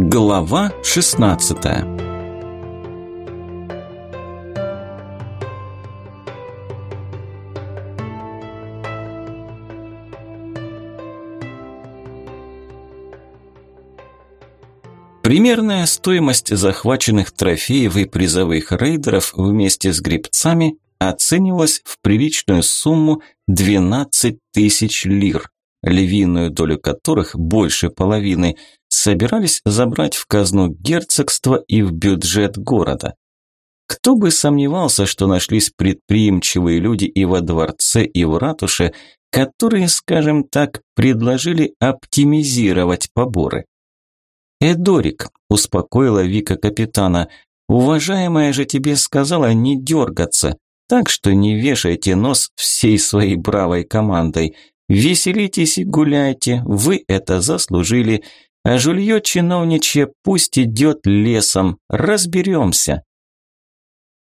Глава 16 Примерная стоимость захваченных трофеев и призовых рейдеров вместе с грибцами оценивалась в приличную сумму 12 тысяч лир, львиную долю которых, больше половины, собирались забрать в казну герцогства и в бюджет города. Кто бы сомневался, что нашлись предприимчивые люди и во дворце, и в ратуше, которые, скажем так, предложили оптимизировать поборы. «Эдорик», – успокоила Вика капитана, – «уважаемая же тебе сказала не дергаться, так что не вешайте нос всей своей бравой командой. Веселитесь и гуляйте, вы это заслужили, а жулье чиновничье пусть идет лесом, разберемся».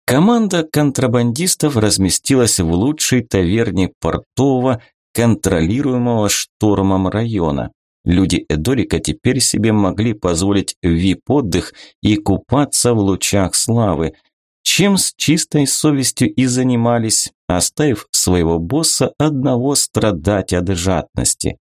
Команда контрабандистов разместилась в лучшей таверне портового, контролируемого штормом района. Люди Эдорика теперь себе могли позволить вип-отдых и купаться в лучах славы, чем с чистой совестью и занимались, оставив своего босса одного страдать от жадности.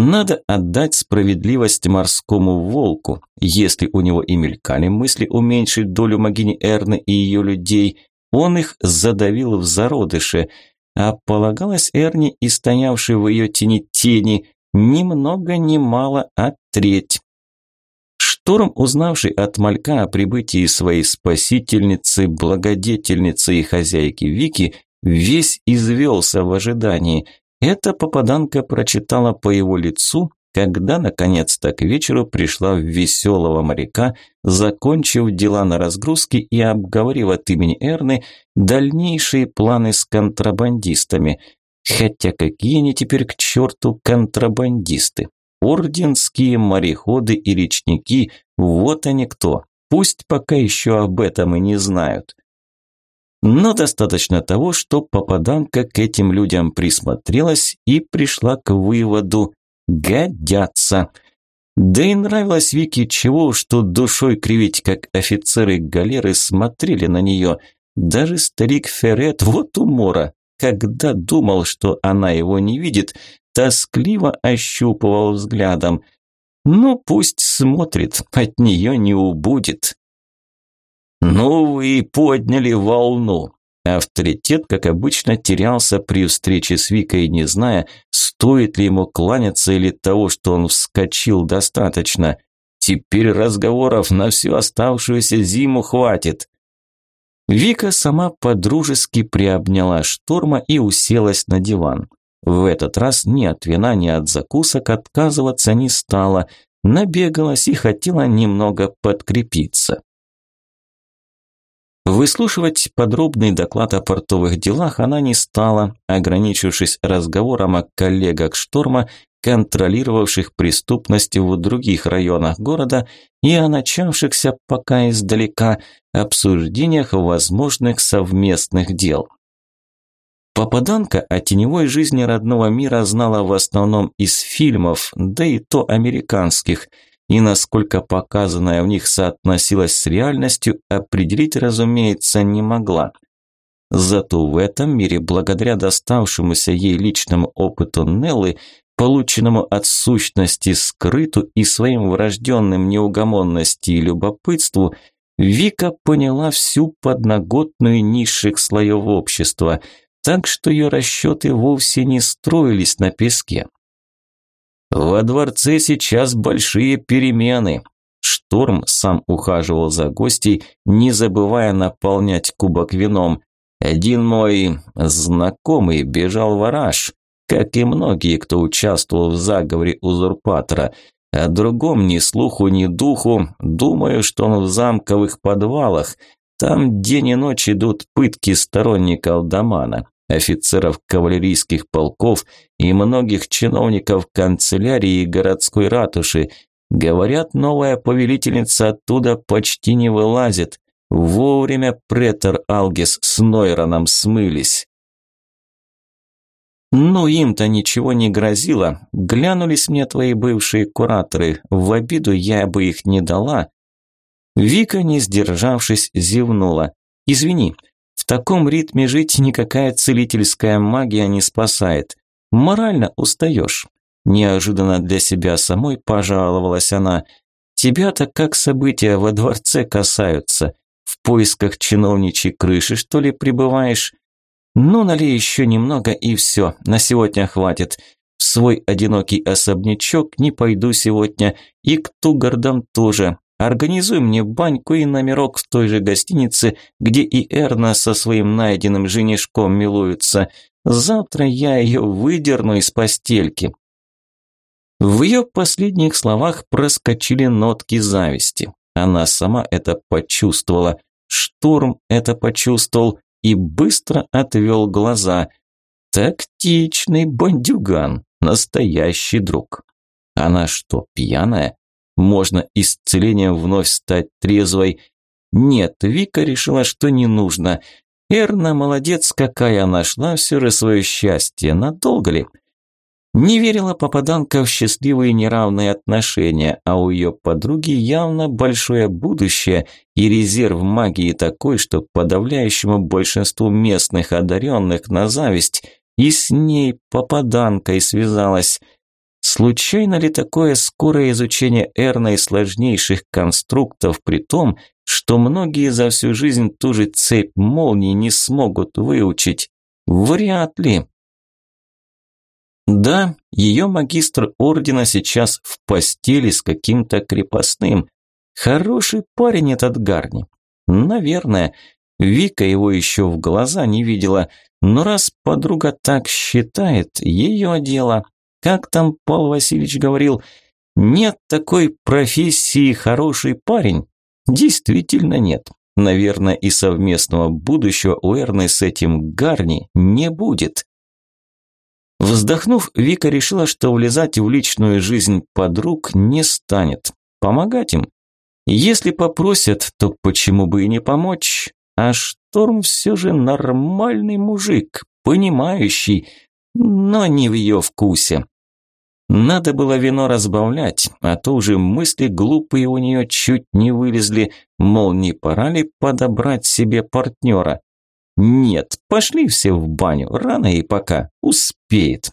Надо отдать справедливость морскому волку. Если у него и мелькали мысли уменьшить долю Магини Эрны и ее людей, он их задавил в зародыше, а полагалось Эрне и стоявшей в ее тени тени ни много ни мало, а треть. Шторм, узнавший от Малька о прибытии своей спасительницы, благодетельницы и хозяйки Вики, весь извелся в ожидании. Эта попаданка прочитала по его лицу, когда наконец-то к вечеру пришла в веселого моряка, закончив дела на разгрузке и обговорив от имени Эрны дальнейшие планы с контрабандистами – Хотя какие они теперь к черту контрабандисты? Орденские мореходы и речники, вот они кто. Пусть пока еще об этом и не знают. Но достаточно того, что попаданка к этим людям присмотрелась и пришла к выводу «годятся». Да и нравилось Вике чего, что душой кривить, как офицеры галеры смотрели на нее. Даже старик Феррет, вот умора, когда думал, что она его не видит, тоскливо ощупывал взглядом. Ну, пусть смотрит, от нее не убудет. Ну вы подняли волну. Авторитет, как обычно, терялся при встрече с Викой, не зная, стоит ли ему кланяться или того, что он вскочил достаточно. Теперь разговоров на всю оставшуюся зиму хватит. Вика сама подружески приобняла шторма и уселась на диван. В этот раз ни от вина, ни от закусок отказываться не стала, набегалась и хотела немного подкрепиться. Выслушивать подробный доклад о портовых делах она не стала, ограничившись разговором о коллегах Шторма, контролировавших преступность в других районах города и о начавшихся пока издалека обсуждениях возможных совместных дел. Попаданка о теневой жизни родного мира знала в основном из фильмов, да и то американских, и насколько показанное в них соотносилось с реальностью, определить, разумеется, не могла. Зато в этом мире, благодаря доставшемуся ей личному опыту Неллы, полученному от сущности скрыту и своим врожденным неугомонности и любопытству, Вика поняла всю подноготную низших слоев общества, так что ее расчеты вовсе не строились на песке. Во дворце сейчас большие перемены. Шторм сам ухаживал за гостей, не забывая наполнять кубок вином. Один мой знакомый бежал в Араш как и многие, кто участвовал в заговоре узурпатора. О другом ни слуху, ни духу, думаю, что он в замковых подвалах. Там день и ночь идут пытки сторонников Дамана, офицеров кавалерийских полков и многих чиновников канцелярии и городской ратуши. Говорят, новая повелительница оттуда почти не вылазит. Вовремя претор Алгис с Нойроном смылись. Ну, им-то ничего не грозило. Глянулись мне твои бывшие кураторы. В обиду я бы их не дала. Вика, не сдержавшись, зевнула. Извини, таком ритме жить никакая целительская магия не спасает. Морально устаешь. Неожиданно для себя самой пожаловалась она. Тебя-то как события во дворце касаются. В поисках чиновничьей крыши, что ли, пребываешь? Ну, налей еще немного и все, на сегодня хватит. В свой одинокий особнячок не пойду сегодня, и к Тугардам тоже. Организуй мне баньку и номерок в той же гостинице, где и Эрна со своим найденным женишком милуются. Завтра я ее выдерну из постельки». В ее последних словах проскочили нотки зависти. Она сама это почувствовала. Штурм это почувствовал и быстро отвел глаза. Тактичный бандюган, настоящий друг. Она что, пьяная? Можно исцелением вновь стать трезвой? Нет, Вика решила, что не нужно. Эрна молодец какая, нашла все же свое счастье. Надолго ли? Не верила попаданка в счастливые неравные отношения, а у ее подруги явно большое будущее и резерв магии такой, что подавляющему большинству местных одаренных на зависть и с ней попаданкой связалась. Случайно ли такое скорое изучение Эрной сложнейших конструктов при том, что многие за всю жизнь ту же цепь молний не смогут выучить? Вряд ли. Да, ее магистр ордена сейчас в постели с каким-то крепостным. Хороший парень этот Гарни. Наверное. Вика его еще в глаза не видела. Но раз подруга так считает, ее дело. Как там Павел Васильевич говорил, нет такой профессии хороший парень. Действительно нет. Наверное, и совместного будущего у Эрны с этим Гарни не будет. Вздохнув, Вика решила, что влезать в личную жизнь подруг не станет. Помогать им. Если попросят, то почему бы и не помочь? А Шторм все же нормальный мужик, понимающий, но не в ее вкусе. Надо было вино разбавлять, а то уже мысли глупые у нее чуть не вылезли, мол, не пора ли подобрать себе партнера. Нет, пошли все в баню, рано и пока, успеет.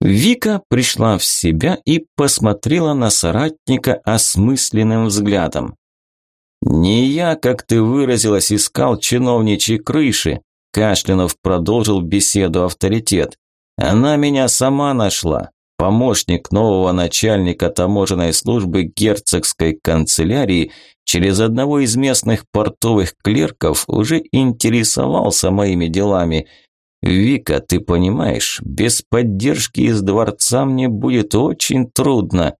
Вика пришла в себя и посмотрела на соратника осмысленным взглядом. «Не я, как ты выразилась, искал чиновничьи крыши», Кашлянов продолжил беседу авторитет. «Она меня сама нашла. Помощник нового начальника таможенной службы герцогской канцелярии через одного из местных портовых клерков уже интересовался моими делами. Вика, ты понимаешь, без поддержки из дворца мне будет очень трудно.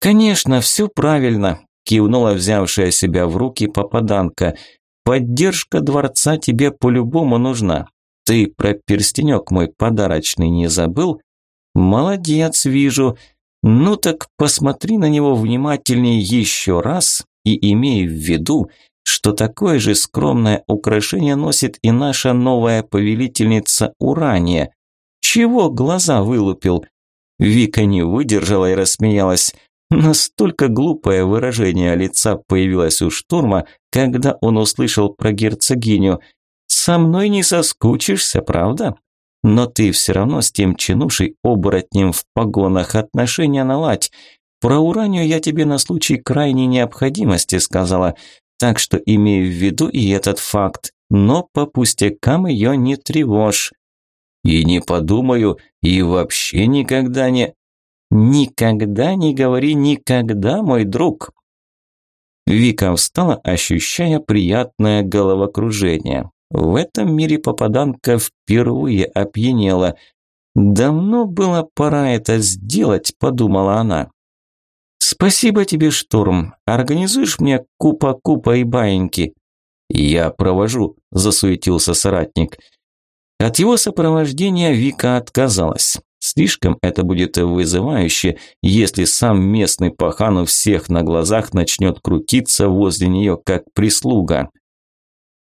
Конечно, все правильно, кивнула взявшая себя в руки попаданка. Поддержка дворца тебе по-любому нужна. Ты про перстенек мой подарочный не забыл? Молодец, вижу. Ну так посмотри на него внимательнее еще раз и имей в виду, что такое же скромное украшение носит и наша новая повелительница Урания. Чего глаза вылупил? Вика не выдержала и рассмеялась. Настолько глупое выражение лица появилось у штурма, когда он услышал про герцогиню. «Со мной не соскучишься, правда?» Но ты все равно с тем чинушей оборотнем в погонах отношения наладь. Про уранию я тебе на случай крайней необходимости сказала, так что имей в виду и этот факт, но по пустякам ее не тревожь. И не подумаю, и вообще никогда не... Никогда не говори никогда, мой друг. Вика встала, ощущая приятное головокружение. В этом мире попаданка впервые опьянела. «Давно было пора это сделать», – подумала она. «Спасибо тебе, Штурм. Организуешь мне купа-купа и баиньки?» «Я провожу», – засуетился соратник. От его сопровождения Вика отказалась. Слишком это будет вызывающе, если сам местный пахан у всех на глазах начнет крутиться возле нее как прислуга.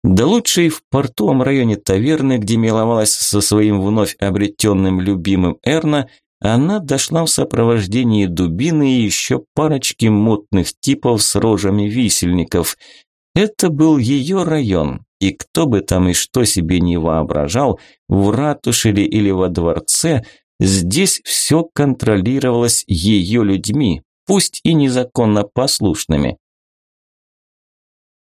Да лучше и в портовом районе таверны, где миловалась со своим вновь обретенным любимым Эрна, она дошла в сопровождении дубины и еще парочки мутных типов с рожами висельников. Это был ее район, и кто бы там и что себе не воображал, в ратуше или во дворце, здесь все контролировалось ее людьми, пусть и незаконно послушными.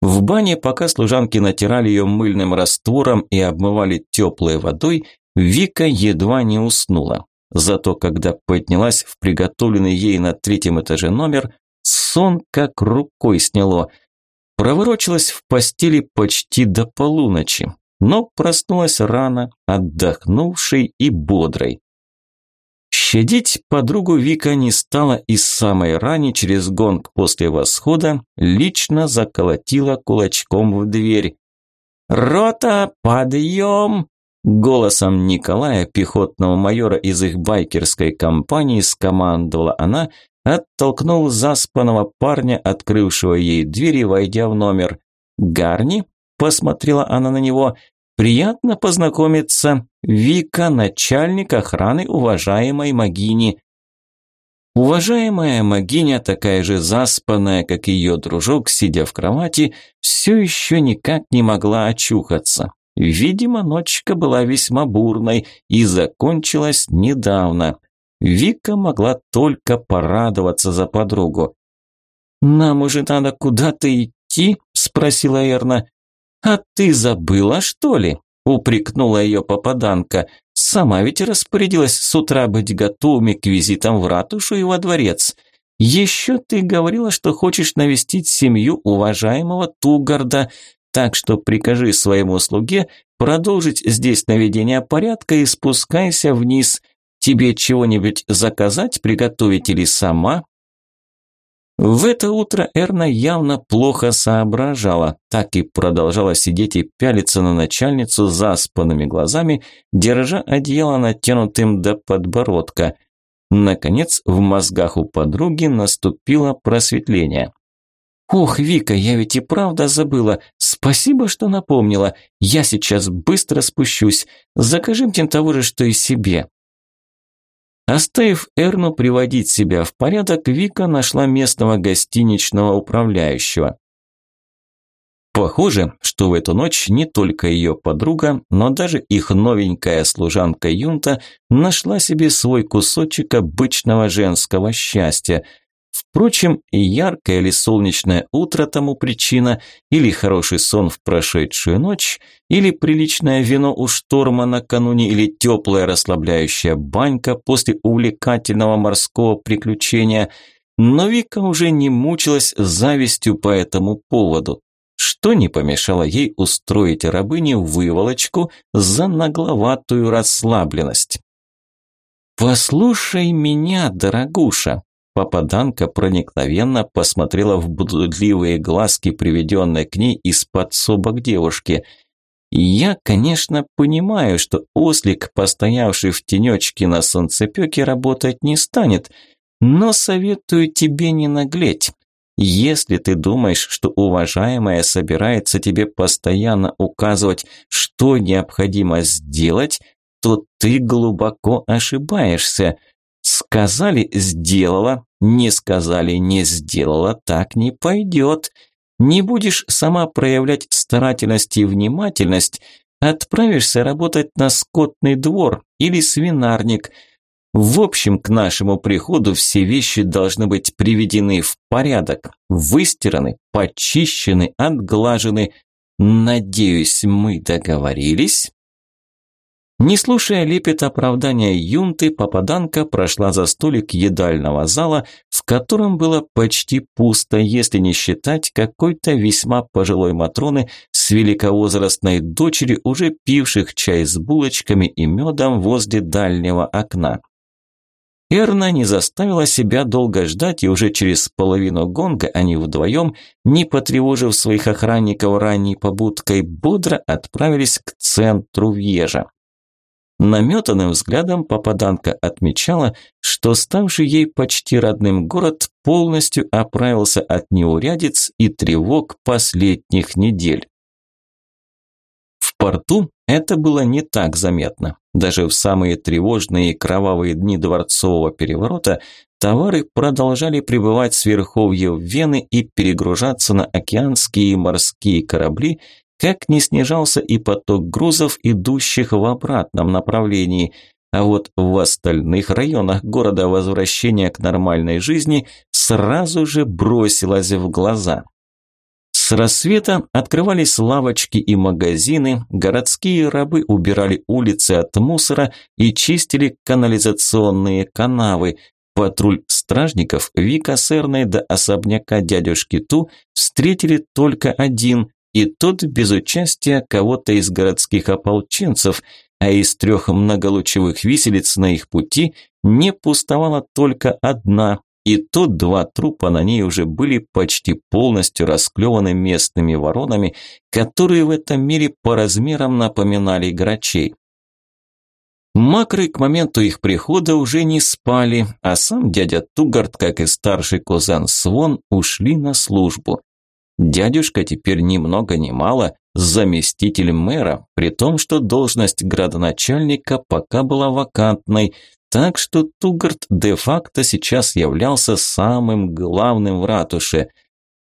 В бане, пока служанки натирали ее мыльным раствором и обмывали теплой водой, Вика едва не уснула. Зато когда поднялась в приготовленный ей на третьем этаже номер, сон как рукой сняло. Проворочилась в постели почти до полуночи, но проснулась рано, отдохнувшей и бодрой. Щадить подругу Вика не стала и самой рани через гонг после восхода лично заколотила кулачком в дверь. «Рота, подъем!» Голосом Николая, пехотного майора из их байкерской компании, скомандовала она, оттолкнул заспанного парня, открывшего ей дверь и войдя в номер. «Гарни?» – посмотрела она на него. «Приятно познакомиться. Вика, начальник охраны уважаемой Магини». Уважаемая Магиня, такая же заспанная, как ее дружок, сидя в кровати, все еще никак не могла очухаться. Видимо, ночка была весьма бурной и закончилась недавно. Вика могла только порадоваться за подругу. «Нам уже надо куда-то идти?» – спросила Эрна. «А ты забыла, что ли?» – упрекнула ее попаданка. «Сама ведь распорядилась с утра быть готовыми к визитам в ратушу и во дворец. Еще ты говорила, что хочешь навестить семью уважаемого Тугарда. Так что прикажи своему слуге продолжить здесь наведение порядка и спускайся вниз. Тебе чего-нибудь заказать, приготовить или сама?» В это утро Эрна явно плохо соображала, так и продолжала сидеть и пялиться на начальницу заспанными глазами, держа одеяло натянутым до подбородка. Наконец, в мозгах у подруги наступило просветление. «Ох, Вика, я ведь и правда забыла. Спасибо, что напомнила. Я сейчас быстро спущусь. Закажи мне того же, что и себе». Оставив Эрну приводить себя в порядок, Вика нашла местного гостиничного управляющего. Похоже, что в эту ночь не только ее подруга, но даже их новенькая служанка Юнта нашла себе свой кусочек обычного женского счастья – Впрочем, и яркое или солнечное утро тому причина, или хороший сон в прошедшую ночь, или приличное вино у шторма накануне, или теплая расслабляющая банька после увлекательного морского приключения. Но Вика уже не мучилась завистью по этому поводу, что не помешало ей устроить рабыне выволочку за нагловатую расслабленность. «Послушай меня, дорогуша», Попаданка проникновенно посмотрела в блудливые глазки, приведенные к ней из подсобок девушки. «Я, конечно, понимаю, что ослик, постоявший в тенечке на солнцепёке, работать не станет, но советую тебе не наглеть. Если ты думаешь, что уважаемая собирается тебе постоянно указывать, что необходимо сделать, то ты глубоко ошибаешься». Сказали – сделала, не сказали – не сделала, так не пойдет. Не будешь сама проявлять старательность и внимательность, отправишься работать на скотный двор или свинарник. В общем, к нашему приходу все вещи должны быть приведены в порядок, выстираны, почищены, отглажены. Надеюсь, мы договорились? Не слушая лепет оправдания юнты, попаданка прошла за столик едального зала, в котором было почти пусто, если не считать какой-то весьма пожилой Матроны с великовозрастной дочери, уже пивших чай с булочками и медом возле дальнего окна. Эрна не заставила себя долго ждать, и уже через половину гонга они вдвоем, не потревожив своих охранников ранней побудкой, бодро отправились к центру Вьежа. Наметанным взглядом попаданка отмечала, что ставший ей почти родным город полностью оправился от неурядиц и тревог последних недель. порту это было не так заметно. Даже в самые тревожные и кровавые дни дворцового переворота товары продолжали прибывать с верховьев Вены и перегружаться на океанские и морские корабли, как не снижался и поток грузов, идущих в обратном направлении. А вот в остальных районах города возвращение к нормальной жизни сразу же бросилось в глаза. С рассвета открывались лавочки и магазины, городские рабы убирали улицы от мусора и чистили канализационные канавы. Патруль стражников Вика с Эрной до особняка дядюшки Ту встретили только один, и тот без участия кого-то из городских ополченцев, а из трех многолучевых виселиц на их пути не пустовала только одна, и тут два трупа на ней уже были почти полностью расклеваны местными воронами, которые в этом мире по размерам напоминали грачей. Макры к моменту их прихода уже не спали, а сам дядя Тугард, как и старший кузен Свон, ушли на службу. Дядюшка теперь ни много ни мало заместитель мэра, при том, что должность градоначальника пока была вакантной, так что Тугарт де-факто сейчас являлся самым главным в ратуше.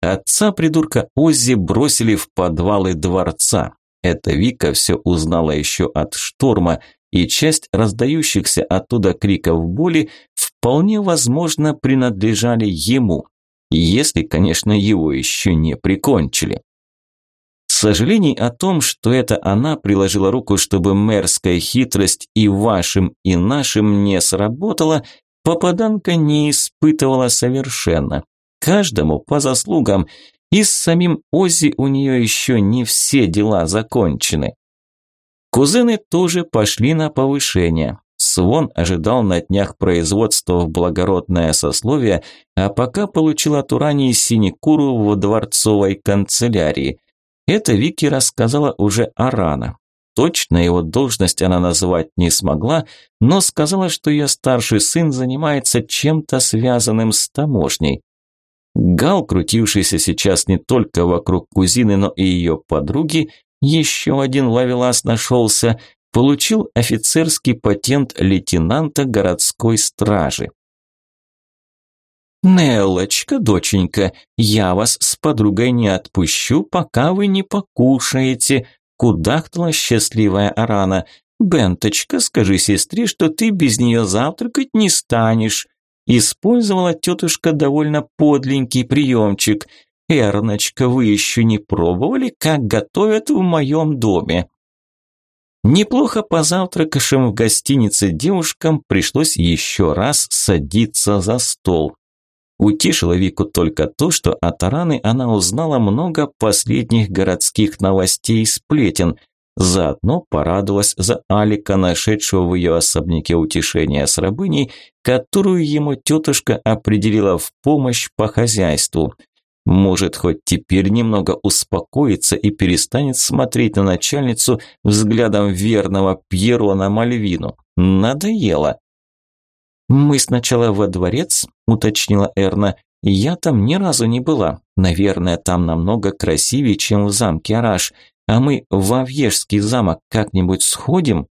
Отца придурка Оззи бросили в подвалы дворца. Это Вика все узнала еще от шторма, и часть раздающихся оттуда криков боли вполне возможно принадлежали ему, если, конечно, его еще не прикончили. Сожалений о том, что это она приложила руку, чтобы мэрская хитрость и вашим, и нашим не сработала, попаданка не испытывала совершенно. Каждому по заслугам, и с самим Ози у нее еще не все дела закончены. Кузены тоже пошли на повышение. Свон ожидал на днях производства в благородное сословие, а пока получил от Урании синекуру в дворцовой канцелярии. Это Вики рассказала уже Арана. Точно его должность она назвать не смогла, но сказала, что ее старший сын занимается чем-то связанным с таможней. Гал, крутившийся сейчас не только вокруг кузины, но и ее подруги, еще один ловелас нашелся, получил офицерский патент лейтенанта городской стражи. «Неллочка, доченька, я вас с подругой не отпущу, пока вы не покушаете», – кудахтала счастливая Арана. «Бенточка, скажи сестре, что ты без нее завтракать не станешь». Использовала тетушка довольно подленький приемчик. «Эрночка, вы еще не пробовали, как готовят в моем доме?» Неплохо позавтракавшим в гостинице девушкам пришлось еще раз садиться за стол. Утешило Вику только то, что от Араны она узнала много последних городских новостей и сплетен. Заодно порадовалась за Алика, нашедшего в ее особняке утешения с рабыней, которую ему тетушка определила в помощь по хозяйству. Может, хоть теперь немного успокоится и перестанет смотреть на начальницу взглядом верного Пьерона Мальвину. Надоело. «Мы сначала во дворец», – уточнила Эрна. «Я там ни разу не была. Наверное, там намного красивее, чем в замке Араш. А мы в Авьежский замок как-нибудь сходим?»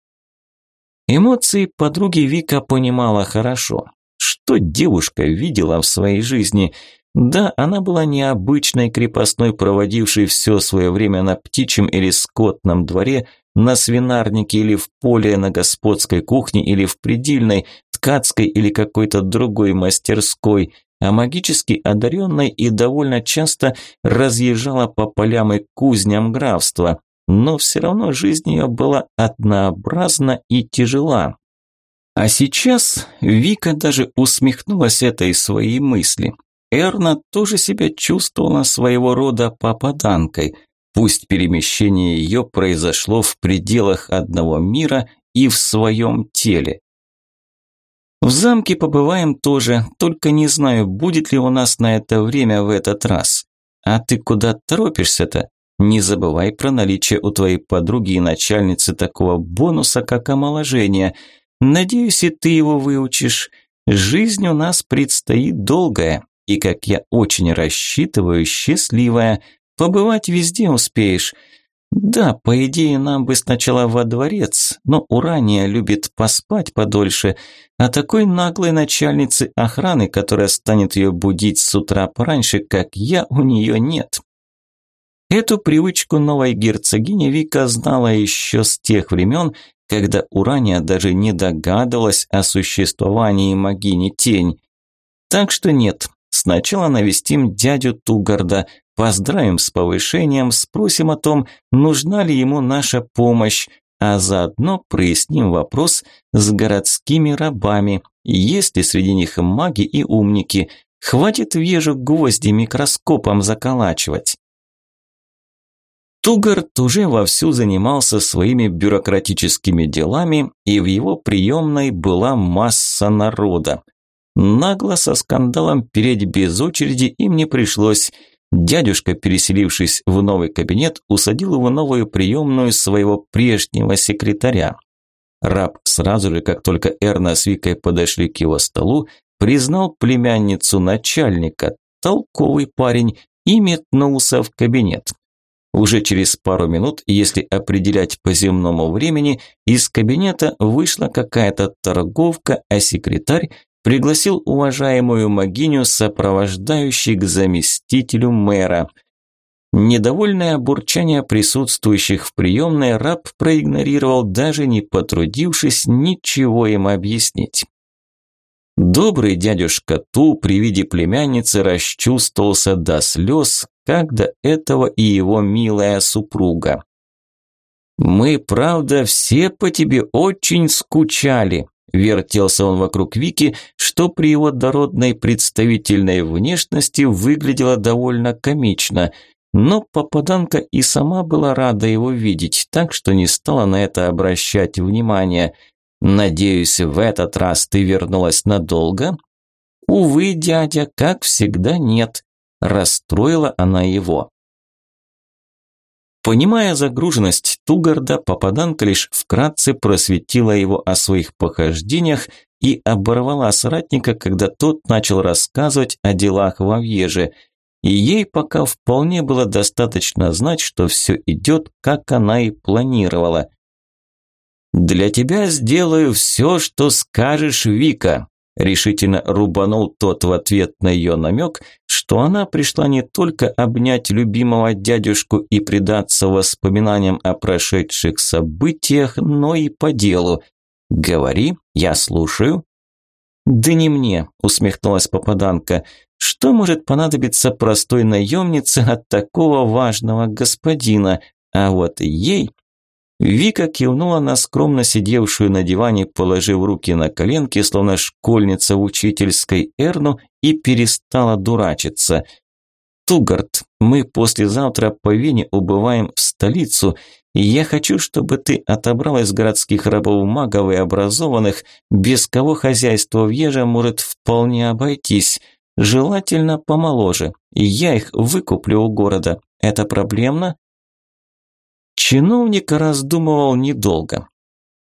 Эмоции подруги Вика понимала хорошо. Что девушка видела в своей жизни? Да, она была необычной крепостной, проводившей все свое время на птичьем или скотном дворе, на свинарнике или в поле, на господской кухне или в предельной, ткацкой или какой-то другой мастерской, а магически одаренной и довольно часто разъезжала по полям и кузням графства. Но все равно жизнь ее была однообразна и тяжела. А сейчас Вика даже усмехнулась этой своей мысли. Эрна тоже себя чувствовала своего рода попаданкой – Пусть перемещение ее произошло в пределах одного мира и в своем теле. В замке побываем тоже, только не знаю, будет ли у нас на это время в этот раз. А ты куда торопишься-то? Не забывай про наличие у твоей подруги и начальницы такого бонуса, как омоложение. Надеюсь, и ты его выучишь. Жизнь у нас предстоит долгая, и, как я очень рассчитываю, счастливая. Побывать везде успеешь. Да, по идее, нам бы сначала во дворец, но Урания любит поспать подольше, а такой наглой начальницы охраны, которая станет ее будить с утра пораньше, как я, у нее нет. Эту привычку новой герцогини Вика знала еще с тех времен, когда Урания даже не догадывалась о существовании могини Тень. Так что нет, сначала навестим дядю Тугарда, поздравим с повышением, спросим о том, нужна ли ему наша помощь, а заодно проясним вопрос с городскими рабами, есть ли среди них маги и умники, хватит вежу гвозди микроскопом заколачивать. Тугарт уже вовсю занимался своими бюрократическими делами, и в его приемной была масса народа. Нагло со скандалом переть без очереди им не пришлось. Дядюшка, переселившись в новый кабинет, усадил в новую приемную своего прежнего секретаря. Раб сразу же, как только Эрна с Викой подошли к его столу, признал племянницу начальника, толковый парень, и метнулся в кабинет. Уже через пару минут, если определять по земному времени, из кабинета вышла какая-то торговка, а секретарь пригласил уважаемую могиню, сопровождающей к заместителю мэра. Недовольное бурчание присутствующих в приемной раб проигнорировал, даже не потрудившись ничего им объяснить. Добрый дядюшка Ту при виде племянницы расчувствовался до слез, как до этого и его милая супруга. «Мы, правда, все по тебе очень скучали», – вертелся он вокруг Вики, что при его дородной представительной внешности выглядело довольно комично, но попаданка и сама была рада его видеть, так что не стала на это обращать внимания. «Надеюсь, в этот раз ты вернулась надолго?» «Увы, дядя, как всегда нет», Расстроила она его. Понимая загруженность Тугарда, попаданка лишь вкратце просветила его о своих похождениях и оборвала соратника, когда тот начал рассказывать о делах во Вьеже. И ей пока вполне было достаточно знать, что все идет, как она и планировала. «Для тебя сделаю все, что скажешь, Вика», Решительно рубанул тот в ответ на ее намек, что она пришла не только обнять любимого дядюшку и предаться воспоминаниям о прошедших событиях, но и по делу. «Говори, я слушаю». «Да не мне», – усмехнулась попаданка. «Что может понадобиться простой наемнице от такого важного господина? А вот ей Вика кивнула на скромно сидевшую на диване, положив руки на коленки, словно школьница в учительской Эрну, и перестала дурачиться. «Тугарт, мы послезавтра по Вене убываем в столицу, и я хочу, чтобы ты отобрал из городских рабов магов и образованных, без кого хозяйство в Еже может вполне обойтись, желательно помоложе, и я их выкуплю у города. Это проблемно?» Чиновник раздумывал недолго.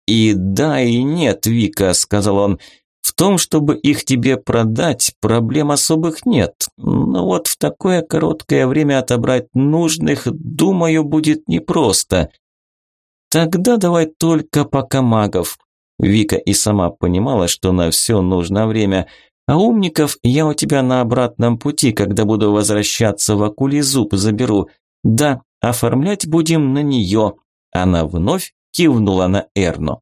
«И да, и нет, Вика», – сказал он, – «в том, чтобы их тебе продать, проблем особых нет. Но вот в такое короткое время отобрать нужных, думаю, будет непросто. Тогда давай только пока магов». Вика и сама понимала, что на все нужно время. А умников я у тебя на обратном пути, когда буду возвращаться в Акулизуб, заберу. Да, Оформлять будем на нее. Она вновь кивнула на Эрно.